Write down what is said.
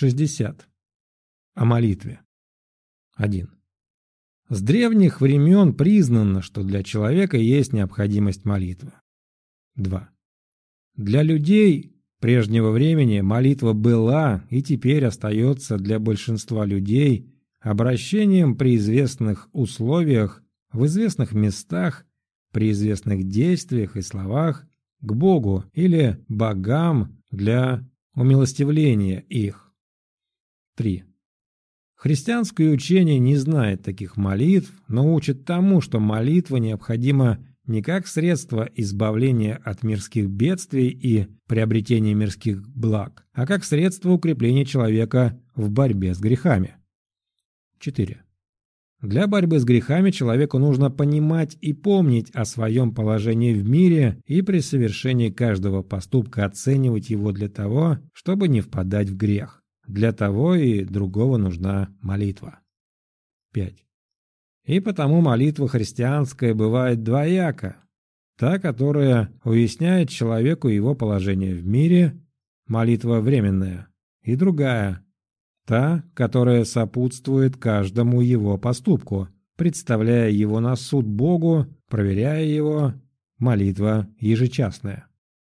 60. О молитве. 1. С древних времен признано, что для человека есть необходимость молитвы. 2. Для людей прежнего времени молитва была и теперь остается для большинства людей обращением при известных условиях, в известных местах, при известных действиях и словах к Богу или богам для умилостивления их. 3. Христианское учение не знает таких молитв, но учит тому, что молитва необходима не как средство избавления от мирских бедствий и приобретения мирских благ, а как средство укрепления человека в борьбе с грехами. 4. Для борьбы с грехами человеку нужно понимать и помнить о своем положении в мире и при совершении каждого поступка оценивать его для того, чтобы не впадать в грех. Для того и другого нужна молитва. 5. И потому молитва христианская бывает двояка. Та, которая уясняет человеку его положение в мире, молитва временная, и другая, Та, которая сопутствует каждому его поступку, представляя его на суд Богу, проверяя его, молитва ежечасная.